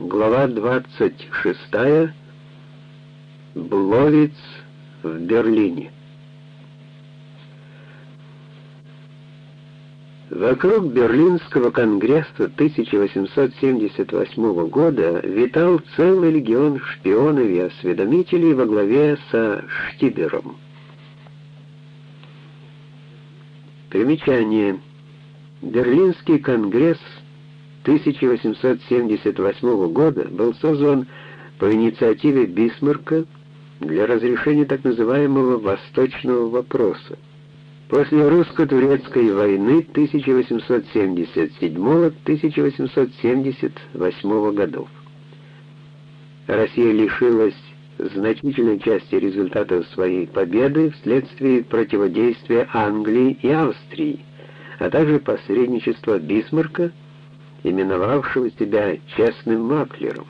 Глава 26. Бловиц в Берлине. Вокруг Берлинского конгресса 1878 года витал целый легион шпионов и осведомителей во главе со Штибером. Примечание. Берлинский конгресс 1878 года был созван по инициативе Бисмарка для разрешения так называемого «восточного вопроса». После русско-турецкой войны 1877-1878 годов Россия лишилась значительной части результатов своей победы вследствие противодействия Англии и Австрии, а также посредничества Бисмарка, именовавшего себя честным маклером,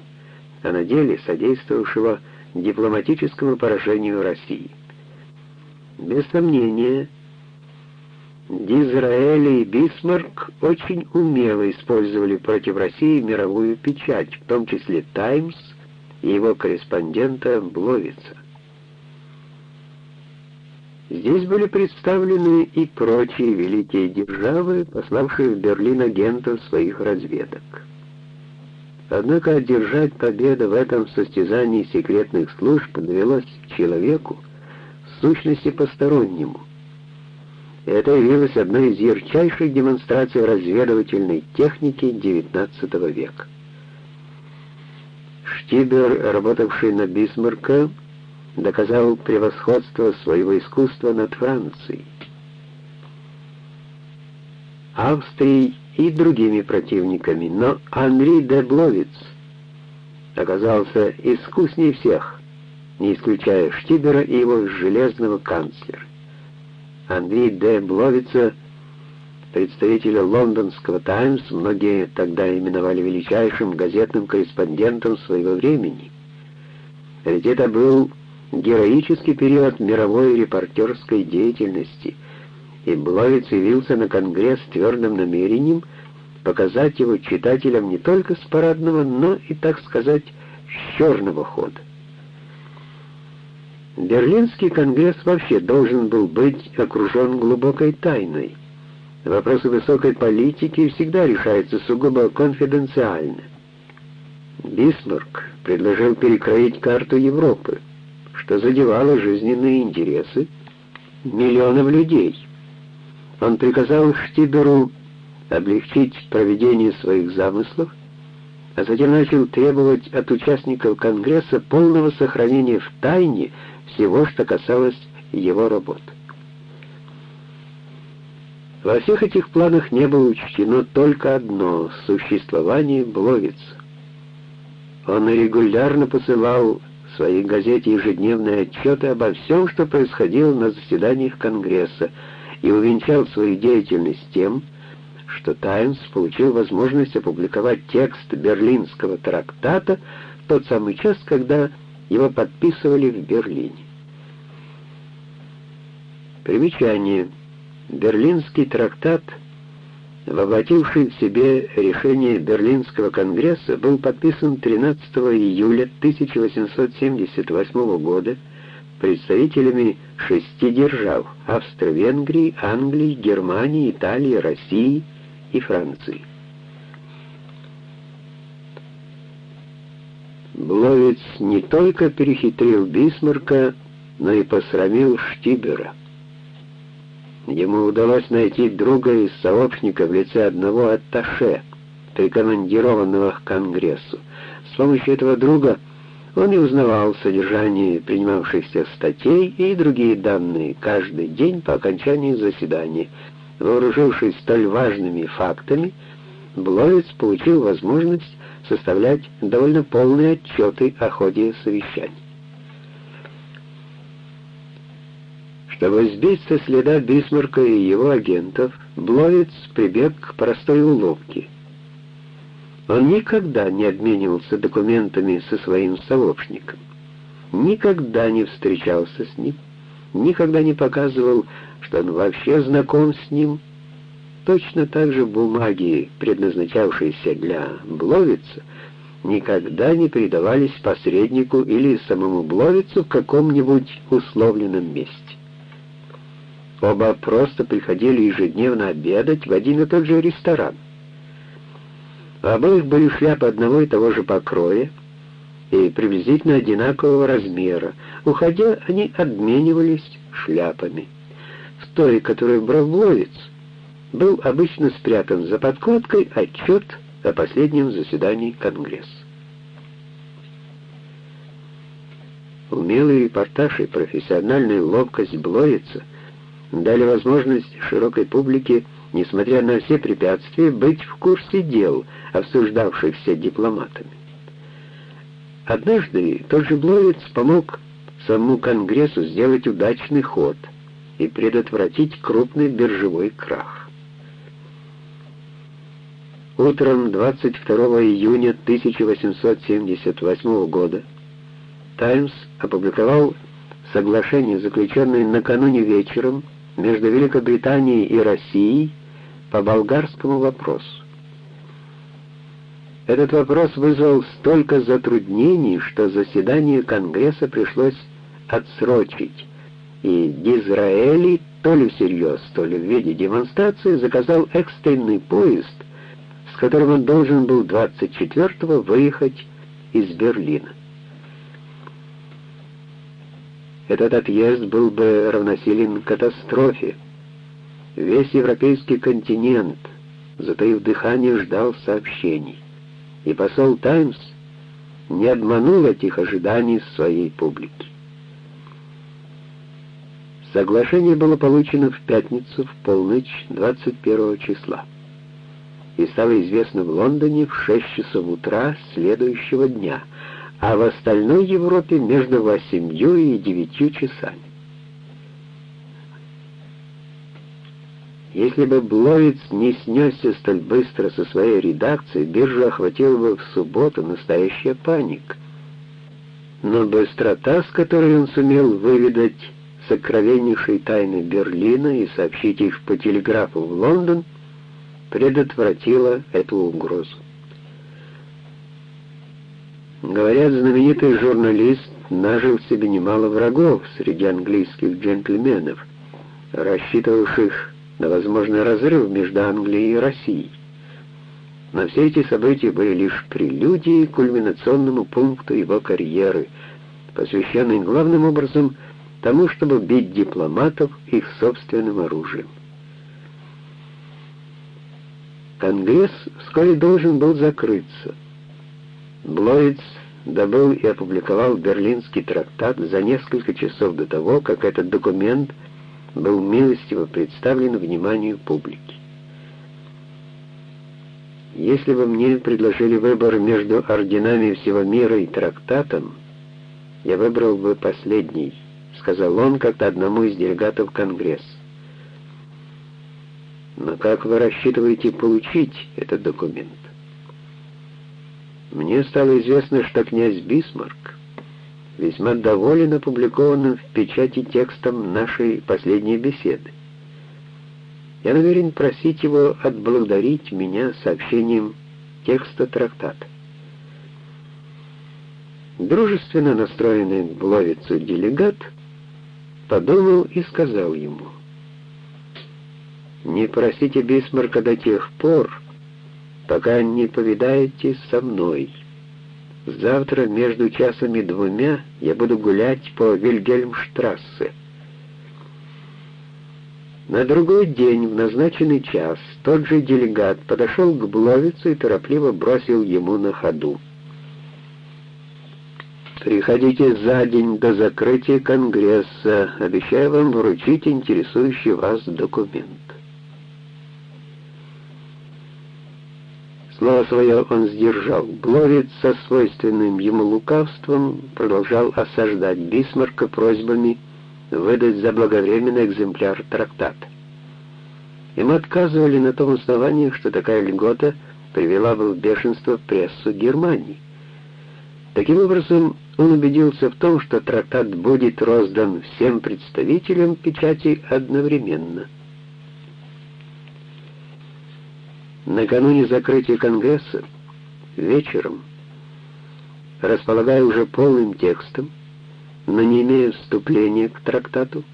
а на деле содействовавшего дипломатическому поражению России. Без сомнения, Дизраэль и Бисмарк очень умело использовали против России мировую печать, в том числе «Таймс», и его корреспондента Бловица. Здесь были представлены и прочие великие державы, пославшие в Берлин агентов своих разведок. Однако одержать победу в этом состязании секретных служб довелось человеку, в сущности постороннему. Это явилось одной из ярчайших демонстраций разведывательной техники XIX века. Штибер, работавший на Бисмарка, доказал превосходство своего искусства над Францией, Австрией и другими противниками, но Анри де Бловиц оказался искуснее всех, не исключая Штибера и его железного канцлера. Анри де Бловица представителя лондонского «Таймс» многие тогда именовали величайшим газетным корреспондентом своего времени. Ведь это был героический период мировой репортерской деятельности, и Бловиц явился на Конгресс с твердым намерением показать его читателям не только с парадного, но и, так сказать, с черного хода. Берлинский конгресс вообще должен был быть окружен глубокой тайной — Вопросы высокой политики всегда решаются сугубо конфиденциально. Бисмарк предложил перекроить карту Европы, что задевало жизненные интересы миллионов людей. Он приказал Штиберу облегчить проведение своих замыслов, а затем начал требовать от участников Конгресса полного сохранения в тайне всего, что касалось его работы. Во всех этих планах не было учтено только одно — существование Бловица. Он регулярно посылал в своей газете ежедневные отчеты обо всем, что происходило на заседаниях Конгресса, и увенчал свою деятельность тем, что «Таймс» получил возможность опубликовать текст Берлинского трактата в тот самый час, когда его подписывали в Берлине. Примечание — Берлинский трактат, воплотивший в себе решение Берлинского конгресса, был подписан 13 июля 1878 года представителями шести держав — Австро-Венгрии, Англии, Германии, Италии, России и Франции. Бловец не только перехитрил Бисмарка, но и посрамил Штибера. Ему удалось найти друга из сообщника в лице одного атташе, прикомандированного к Конгрессу. С помощью этого друга он и узнавал содержание принимавшихся статей и другие данные каждый день по окончании заседания. Вооружившись столь важными фактами, Бловец получил возможность составлять довольно полные отчеты о ходе совещаний. Чтобы сбить со следа Бисмарка и его агентов, Бловиц прибег к простой уловке. Он никогда не обменивался документами со своим сообщником, никогда не встречался с ним, никогда не показывал, что он вообще знаком с ним. Точно так же бумаги, предназначавшиеся для Бловица, никогда не передавались посреднику или самому Бловицу в каком-нибудь условленном месте. Оба просто приходили ежедневно обедать в один и тот же ресторан. У обоих были шляпы одного и того же покроя и приблизительно одинакового размера. Уходя, они обменивались шляпами. В той, которую брал Бловец, был обычно спрятан за подкладкой отчет о последнем заседании Конгресса. Умелый репортаж и профессиональная ловкость Блоица дали возможность широкой публике, несмотря на все препятствия, быть в курсе дел, обсуждавшихся дипломатами. Однажды тот же Блоиц помог самому Конгрессу сделать удачный ход и предотвратить крупный биржевой крах. Утром 22 июня 1878 года «Таймс» опубликовал соглашение, заключенное накануне вечером между Великобританией и Россией по болгарскому вопросу. Этот вопрос вызвал столько затруднений, что заседание Конгресса пришлось отсрочить, и Дизраэли то ли всерьез, то ли в виде демонстрации заказал экстренный поезд с которым он должен был 24-го выехать из Берлина. Этот отъезд был бы равносилен катастрофе. Весь европейский континент, затаив дыхание, ждал сообщений. И посол «Таймс» не обманул этих ожиданий своей публики. Соглашение было получено в пятницу в полночь 21 числа и стало известно в Лондоне в 6 часов утра следующего дня, а в остальной Европе между 8 и 9 часами. Если бы Бловиц не снесся столь быстро со своей редакцией, биржу охватила бы в субботу настоящая паника. Но быстрота, с которой он сумел выведать сокровеннейшие тайны Берлина и сообщить их по телеграфу в Лондон, предотвратила эту угрозу. Говорят, знаменитый журналист нажил себе немало врагов среди английских джентльменов, рассчитывавших на возможный разрыв между Англией и Россией. Но все эти события были лишь прелюдией к кульминационному пункту его карьеры, посвященной главным образом тому, чтобы бить дипломатов их собственным оружием. Конгресс вскоре должен был закрыться. Блоиц добыл и опубликовал Берлинский трактат за несколько часов до того, как этот документ был милостиво представлен вниманию публики. Если бы мне предложили выбор между орденами всего мира и трактатом, я выбрал бы последний, сказал он как-то одному из делегатов Конгресса. Но как вы рассчитываете получить этот документ? Мне стало известно, что князь Бисмарк весьма доволен опубликованным в печати текстом нашей последней беседы. Я намерен просить его отблагодарить меня сообщением текста трактата. Дружественно настроенный к Бловицу делегат подумал и сказал ему — не просите Бисмарка до тех пор, пока не повидаетесь со мной. Завтра между часами двумя я буду гулять по Вильгельмштрассе. На другой день, в назначенный час, тот же делегат подошел к Бловицу и торопливо бросил ему на ходу. «Приходите за день до закрытия Конгресса. Обещаю вам вручить интересующий вас документ». Слово свое он сдержал. Бловец со свойственным ему лукавством продолжал осаждать Бисмарка просьбами выдать заблаговременный экземпляр трактата. Ему отказывали на том основании, что такая льгота привела бы в бешенство прессу Германии. Таким образом, он убедился в том, что трактат будет роздан всем представителям печати одновременно — Накануне закрытия Конгресса вечером располагая уже полным текстом, но не имея вступления к трактату,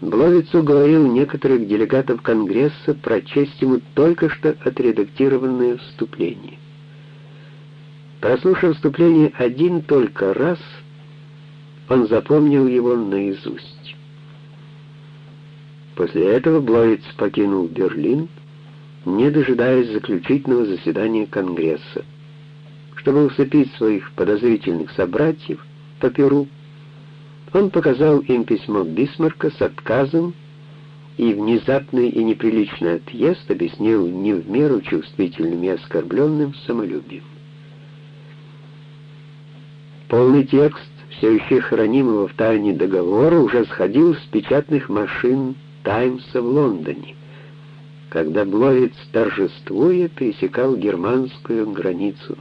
Бловиц уговорил некоторых делегатов Конгресса прочесть ему только что отредактированное вступление. Прослушав вступление один только раз, он запомнил его наизусть. После этого Бловиц покинул Берлин, не дожидаясь заключительного заседания Конгресса. Чтобы усыпить своих подозрительных собратьев по Перу, он показал им письмо Бисмарка с отказом и внезапный и неприличный отъезд объяснил не в меру чувствительным и оскорбленным самолюбием. Полный текст все еще хранимого в тайне договора уже сходил с печатных машин «Таймса» в Лондоне, когда Бловиц, торжествуя, пересекал германскую границу.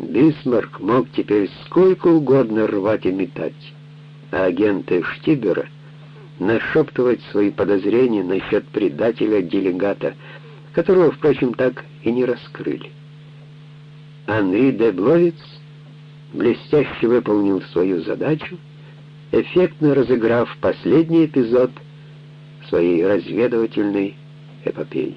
Бисмарк мог теперь сколько угодно рвать и метать, а агенты Штибера нашептывать свои подозрения насчет предателя-делегата, которого, впрочем, так и не раскрыли. Анри де Бловиц блестяще выполнил свою задачу, эффектно разыграв последний эпизод своей разведывательной эпопеи.